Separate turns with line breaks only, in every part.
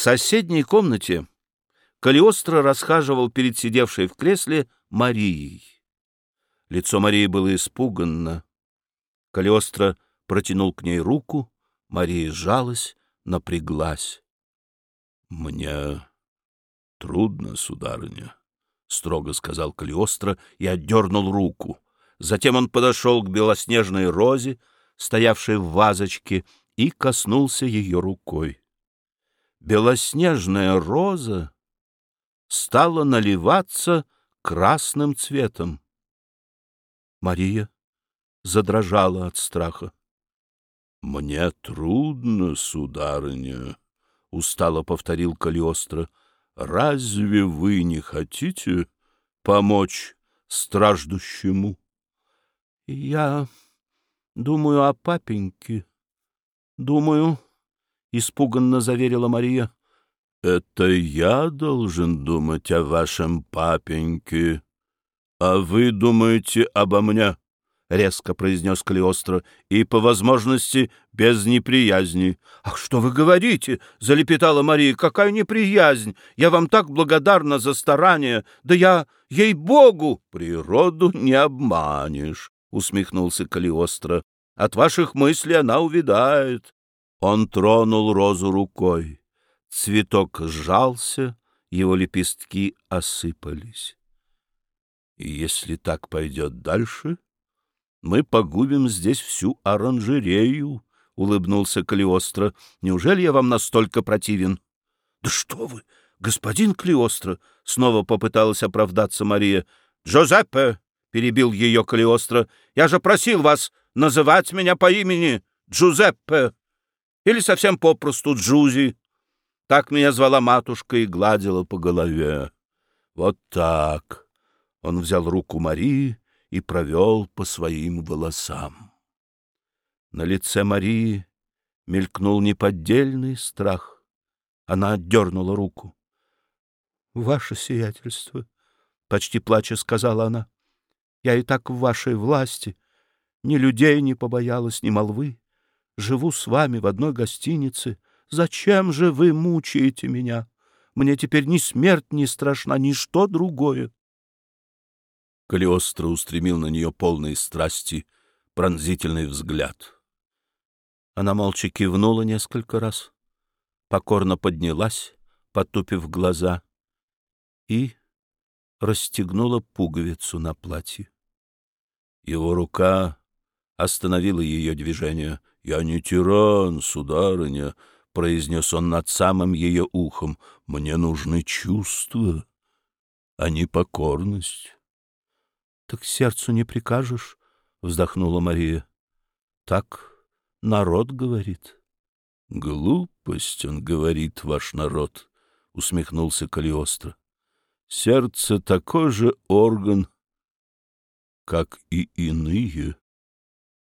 соседней комнате Калиостро расхаживал перед сидевшей в кресле Марией. Лицо Марии было испуганно. Калиостро протянул к ней руку, Мария сжалась, напряглась. — Мне трудно, сударыня, — строго сказал Калиостро и отдернул руку. Затем он подошел к белоснежной розе, стоявшей в вазочке, и коснулся ее рукой. Белоснежная роза стала наливаться красным цветом. Мария задрожала от страха. — Мне трудно, сударыня, — устало повторил Калиостро. — Разве вы не хотите помочь страждущему? — Я думаю о папеньке. Думаю, — испуганно заверила Мария. — Это я должен думать о вашем папеньке, а вы думаете обо мне, — резко произнес Калиостро, — и, по возможности, без неприязни. — Ах, что вы говорите? — залепетала Мария. — Какая неприязнь! Я вам так благодарна за старание. Да я, ей-богу, природу не обманешь, — усмехнулся Калиостро. — От ваших мыслей она увядает. Он тронул розу рукой. Цветок сжался, его лепестки осыпались. Если так пойдет дальше, мы погубим здесь всю оранжерею, — улыбнулся Калиостро. — Неужели я вам настолько противен? — Да что вы, господин Калиостро! — снова попыталась оправдаться Мария. — Джозеппе! — перебил ее Калиостро. — Я же просил вас называть меня по имени Джузеппе! Или совсем попросту Джузи. Так меня звала матушка и гладила по голове. Вот так. Он взял руку Марии и провел по своим волосам. На лице Марии мелькнул неподдельный страх. Она отдернула руку. — Ваше сиятельство, — почти плача сказала она, — я и так в вашей власти. Ни людей не побоялась, ни молвы живу с вами в одной гостинице. Зачем же вы мучаете меня? Мне теперь ни смерть не страшна, ни что другое. Калиостро устремил на нее полные страсти пронзительный взгляд. Она молча кивнула несколько раз, покорно поднялась, потупив глаза, и расстегнула пуговицу на платье. Его рука остановила ее движение. — Я не тиран, сударыня, — произнес он над самым ее ухом. — Мне нужны чувства, а не покорность. — Так сердцу не прикажешь, — вздохнула Мария. — Так народ говорит. — Глупость, он говорит, ваш народ, — усмехнулся Калиостро. — Сердце такой же орган, как и иные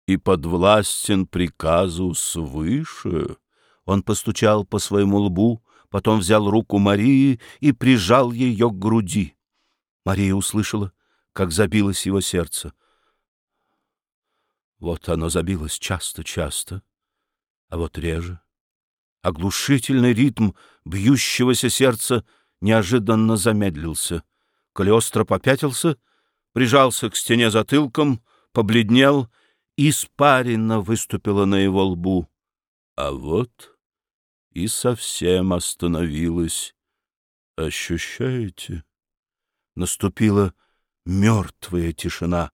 и подвластен приказу свыше. Он постучал по своему лбу, потом взял руку Марии и прижал ее к груди. Мария услышала, как забилось его сердце. Вот оно забилось часто-часто, а вот реже. Оглушительный ритм бьющегося сердца неожиданно замедлился. Калиостро попятился, прижался к стене затылком, побледнел испарина выступила на его лбу. А вот и совсем остановилась. Ощущаете? Наступила мертвая тишина.